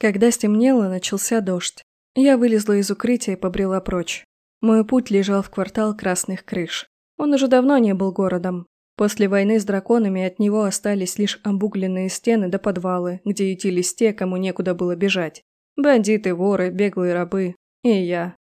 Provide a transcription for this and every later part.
Когда стемнело, начался дождь. Я вылезла из укрытия и побрела прочь. Мой путь лежал в квартал Красных Крыш. Он уже давно не был городом. После войны с драконами от него остались лишь обугленные стены до подвалы, где ютились те, кому некуда было бежать. Бандиты, воры, беглые рабы. И я.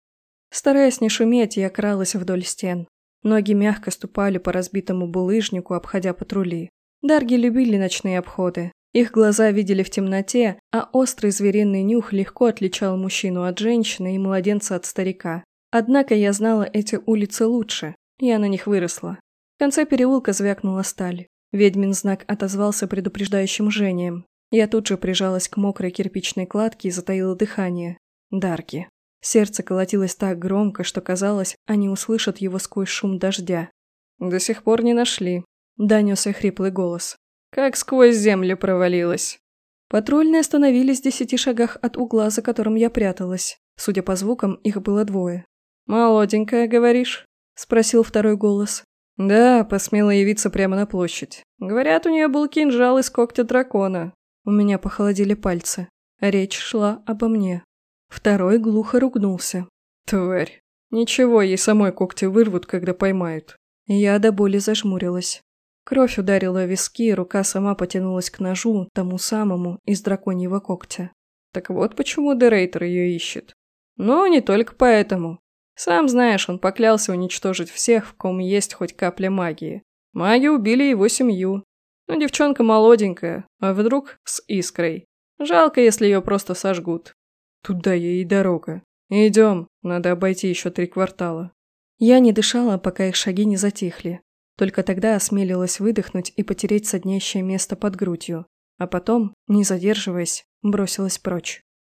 Стараясь не шуметь, я кралась вдоль стен. Ноги мягко ступали по разбитому булыжнику, обходя патрули. Дарги любили ночные обходы. Их глаза видели в темноте, а острый звериный нюх легко отличал мужчину от женщины и младенца от старика. Однако я знала эти улицы лучше. Я на них выросла. В конце переулка звякнула сталь. Ведьмин знак отозвался предупреждающим жжением. Я тут же прижалась к мокрой кирпичной кладке и затаила дыхание. Дарги. Сердце колотилось так громко, что казалось, они услышат его сквозь шум дождя. «До сих пор не нашли», – донесся хриплый голос. «Как сквозь землю провалилась». Патрульные остановились в десяти шагах от угла, за которым я пряталась. Судя по звукам, их было двое. «Молоденькая, говоришь?» – спросил второй голос. «Да, посмела явиться прямо на площадь. Говорят, у нее был кинжал из когтя дракона». У меня похолодели пальцы. Речь шла обо мне. Второй глухо ругнулся. «Тварь. Ничего, ей самой когти вырвут, когда поймают». Я до боли зажмурилась. Кровь ударила в виски, и рука сама потянулась к ножу, тому самому, из драконьего когтя. Так вот почему Дерейтер ее ищет. Но не только поэтому. Сам знаешь, он поклялся уничтожить всех, в ком есть хоть капля магии. Маги убили его семью. Но девчонка молоденькая, а вдруг с искрой. Жалко, если ее просто сожгут. Туда ей и дорога. Идем, надо обойти еще три квартала. Я не дышала, пока их шаги не затихли. Только тогда осмелилась выдохнуть и потереть соднящее место под грудью. А потом, не задерживаясь, бросилась прочь.